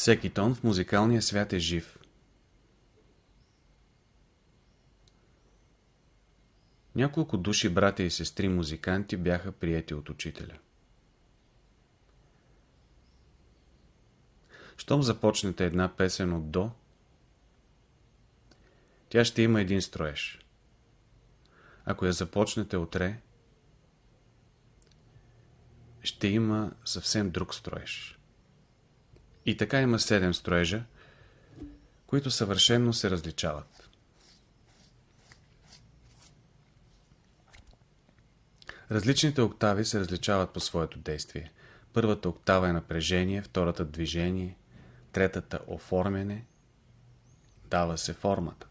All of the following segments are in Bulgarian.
Всеки тон в музикалния свят е жив. Няколко души братя и сестри музиканти бяха приети от учителя. Щом започнете една песен от до, тя ще има един строеж. Ако я започнете от ре, ще има съвсем друг строеж. И така има седем строежа, които съвършенно се различават. Различните октави се различават по своето действие. Първата октава е напрежение, втората движение, третата оформяне, дава се формата.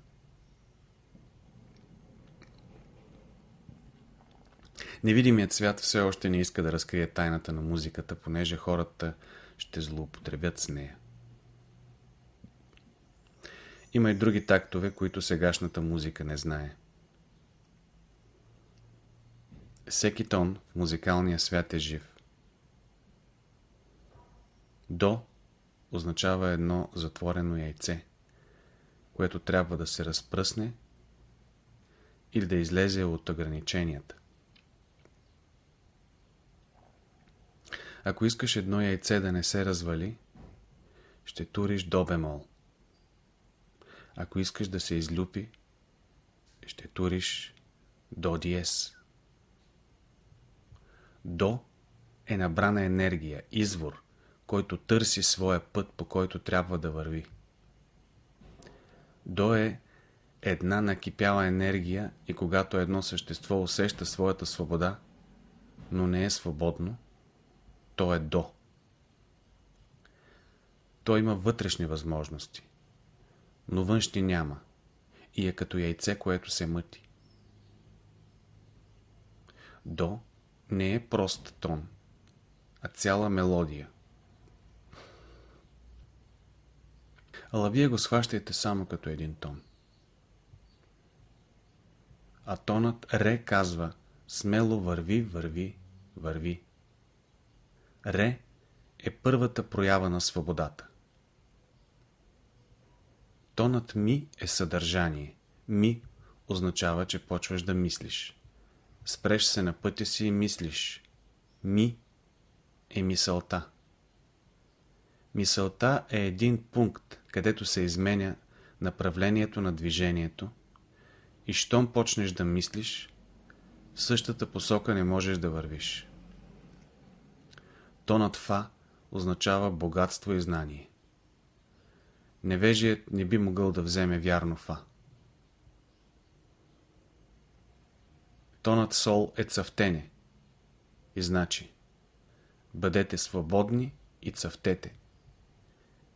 Невидимият свят все още не иска да разкрие тайната на музиката, понеже хората ще злоупотребят с нея. Има и други тактове, които сегашната музика не знае. Всеки тон в музикалния свят е жив. До означава едно затворено яйце, което трябва да се разпръсне или да излезе от ограниченията. Ако искаш едно яйце да не се развали, ще туриш до бемол. Ако искаш да се излюпи, ще туриш до диез. До е набрана енергия, извор, който търси своя път, по който трябва да върви. До е една накипяла енергия и когато едно същество усеща своята свобода, но не е свободно, то е до. То има вътрешни възможности, но външни няма и е като яйце, което се мъти. До не е прост тон, а цяла мелодия. Ала вие го схващайте само като един тон. А тонът Ре казва смело върви, върви, върви. Ре е първата проява на свободата. Тонът ми е съдържание. Ми означава, че почваш да мислиш. Спреш се на пътя си и мислиш. Ми е мисълта. Мисълта е един пункт, където се изменя направлението на движението и щом почнеш да мислиш, в същата посока не можеш да вървиш. Тонът Фа означава богатство и знание. Невежият не би могъл да вземе вярно Фа. Тонът Сол е цъфтене и значи бъдете свободни и цъфтете.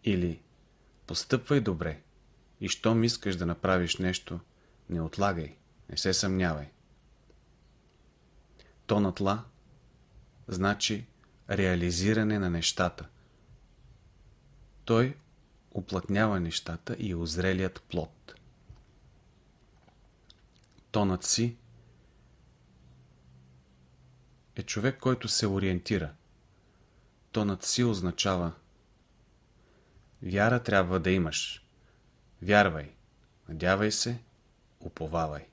Или постъпвай добре и щом искаш да направиш нещо, не отлагай, не се съмнявай. Тонът Ла значи реализиране на нещата. Той уплътнява нещата и озрелият плод. Тонът си е човек, който се ориентира. Тонът си означава Вяра трябва да имаш. Вярвай, надявай се, уповавай.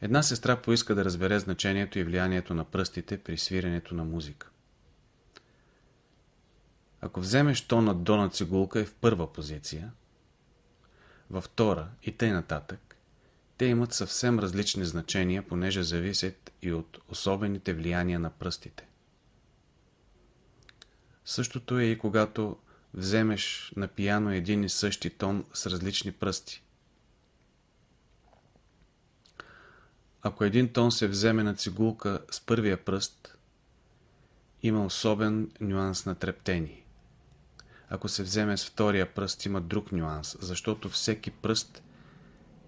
Една сестра поиска да разбере значението и влиянието на пръстите при свиренето на музика. Ако вземеш тона до на цигулка е в първа позиция, във втора и тъй нататък, те имат съвсем различни значения, понеже зависят и от особените влияния на пръстите. Същото е и когато вземеш на пияно един и същи тон с различни пръсти. Ако един тон се вземе на цигулка с първия пръст, има особен нюанс на трептение. Ако се вземе с втория пръст, има друг нюанс, защото всеки пръст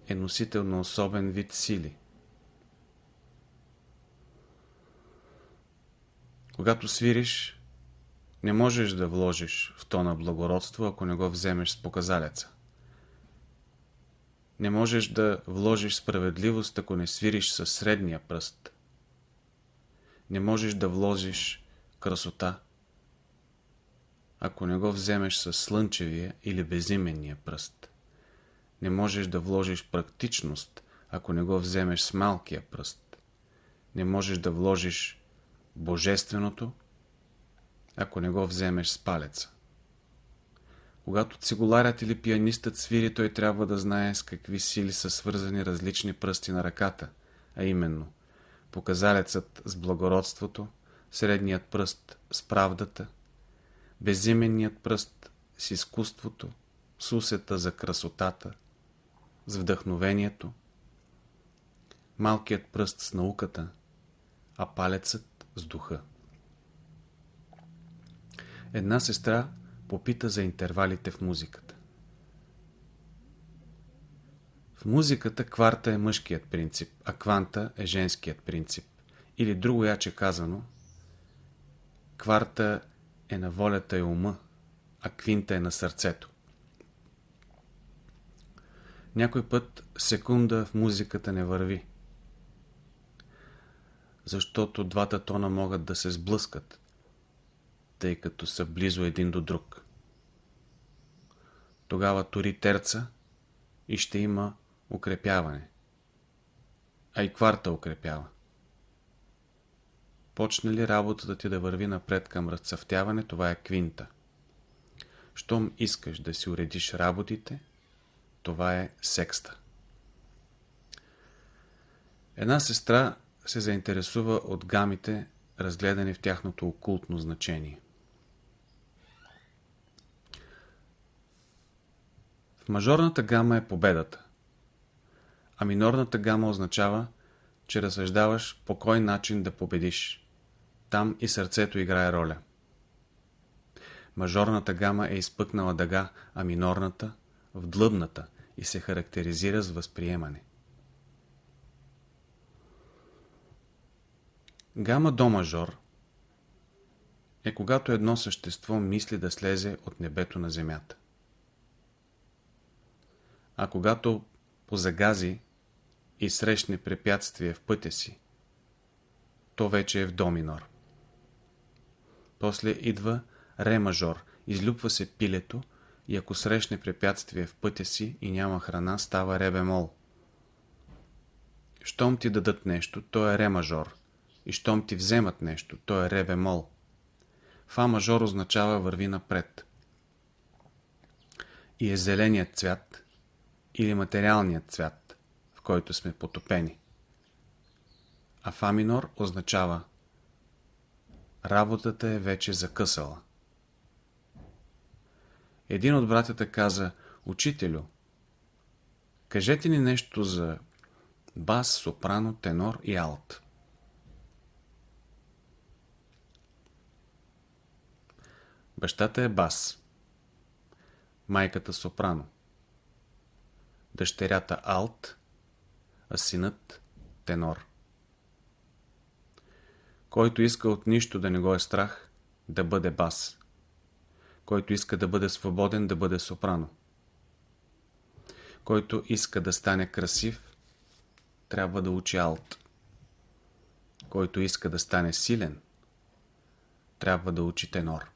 е носител на особен вид сили. Когато свириш, не можеш да вложиш в тона благородство, ако не го вземеш с показалеца. Не можеш да вложиш справедливост, ако не свириш със средния пръст. Не можеш да вложиш красота, ако не го вземеш с слънчевия или безименния пръст. Не можеш да вложиш практичност, ако не го вземеш с малкия пръст. Не можеш да вложиш божественото, ако не го вземеш с палеца. Когато цигуларят или пианистът свири, той трябва да знае с какви сили са свързани различни пръсти на ръката, а именно показалецът с благородството, средният пръст с правдата, безименният пръст с изкуството, с усета за красотата, с вдъхновението, малкият пръст с науката, а палецът с духа. Една сестра попита за интервалите в музиката. В музиката кварта е мъжкият принцип, а кванта е женският принцип. Или друго яче казано, кварта е на волята и ума, а квинта е на сърцето. Някой път секунда в музиката не върви, защото двата тона могат да се сблъскат, тъй като са близо един до друг. Тогава тори терца и ще има укрепяване. А и кварта укрепява. Почне ли работата ти да върви напред към разцъфтяване, това е квинта. Щом искаш да си уредиш работите, това е секста. Една сестра се заинтересува от гамите, разгледани в тяхното окултно значение. Мажорната гама е победата, а минорната гама означава, че разсъждаваш по кой начин да победиш. Там и сърцето играе роля. Мажорната гама е изпъкнала дъга, а минорната – в длъбната и се характеризира с възприемане. Гама до мажор е когато едно същество мисли да слезе от небето на земята. А когато позагази и срещне препятствие в пътя си, то вече е в до минор. После идва ре мажор, излюпва се пилето и ако срещне препятствие в пътя си и няма храна, става ре бемол. Щом ти дадат нещо, то е ре мажор. И щом ти вземат нещо, то е ре бемол. Фа мажор означава върви напред. И е зеленият цвят или материалният цвят, в който сме потопени. А фа минор означава работата е вече закъсала. Един от братята каза, учителю, кажете ни нещо за бас, сопрано, тенор и алт. Бащата е бас, майката сопрано, дъщерята алт, а синът тенор. Който иска от нищо да не го е страх, да бъде бас. Който иска да бъде свободен, да бъде сопрано. Който иска да стане красив, трябва да учи алт. Който иска да стане силен, трябва да учи тенор.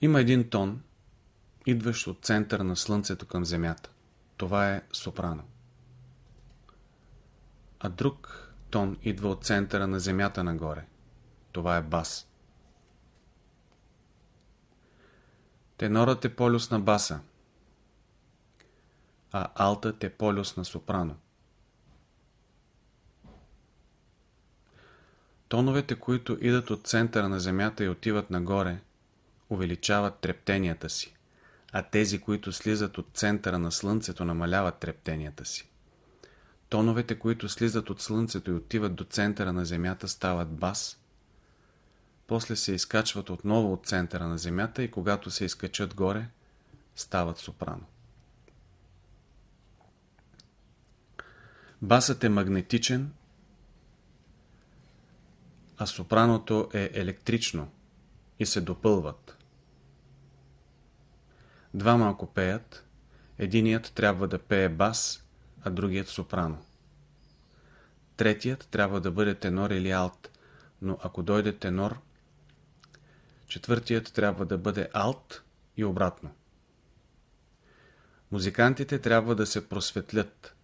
Има един тон, идващ от центъра на Слънцето към Земята. Това е сопрано. А друг тон идва от центъра на Земята нагоре. Това е бас. Тенорът е полюс на баса, а алтът е полюс на сопрано. Тоновете, които идат от центъра на Земята и отиват нагоре, увеличават трептенията си, а тези, които слизат от центъра на Слънцето, намаляват трептенията си. Тоновете, които слизат от Слънцето и отиват до центъра на Земята, стават бас, после се изкачват отново от центъра на Земята и когато се изкачат горе, стават сопрано. Басът е магнетичен, а сопраното е електрично и се допълват. Двама ако пеят, единият трябва да пее бас, а другият сопрано. третият трябва да бъде тенор или алт, но ако дойде тенор, четвъртият трябва да бъде алт и обратно. Музикантите трябва да се просветлят,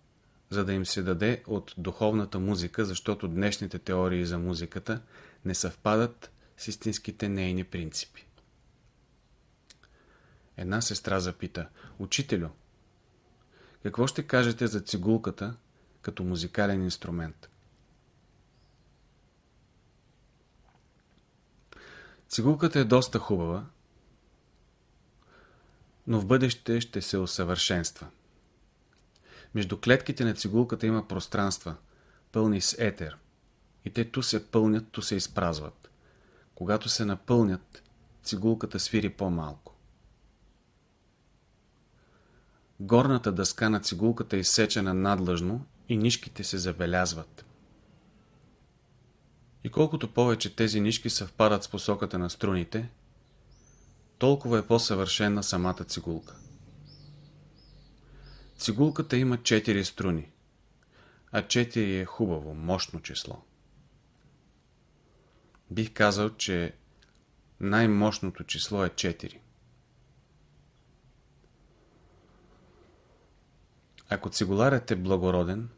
за да им се даде от духовната музика, защото днешните теории за музиката не съвпадат с истинските нейни принципи. Една сестра запита, Учителю, какво ще кажете за цигулката като музикален инструмент? Цигулката е доста хубава, но в бъдеще ще се усъвършенства. Между клетките на цигулката има пространства, пълни с етер, и те ту се пълнят, ту се изпразват. Когато се напълнят, цигулката свири по-малко. Горната дъска на цигулката е изсечена надлъжно и нишките се забелязват. И колкото повече тези нишки съвпадат с посоката на струните, толкова е по-съвършена самата цигулка. Цигулката има 4 струни, а 4 е хубаво, мощно число. Бих казал, че най-мощното число е 4. Ако цигуларят е благороден,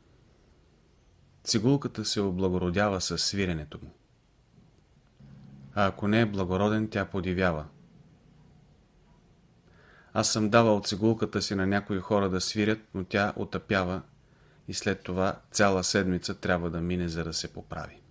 цигулката се облагородява със свиренето му. А ако не е благороден, тя подивява. Аз съм давал цигулката си на някои хора да свирят, но тя отъпява и след това цяла седмица трябва да мине, за да се поправи.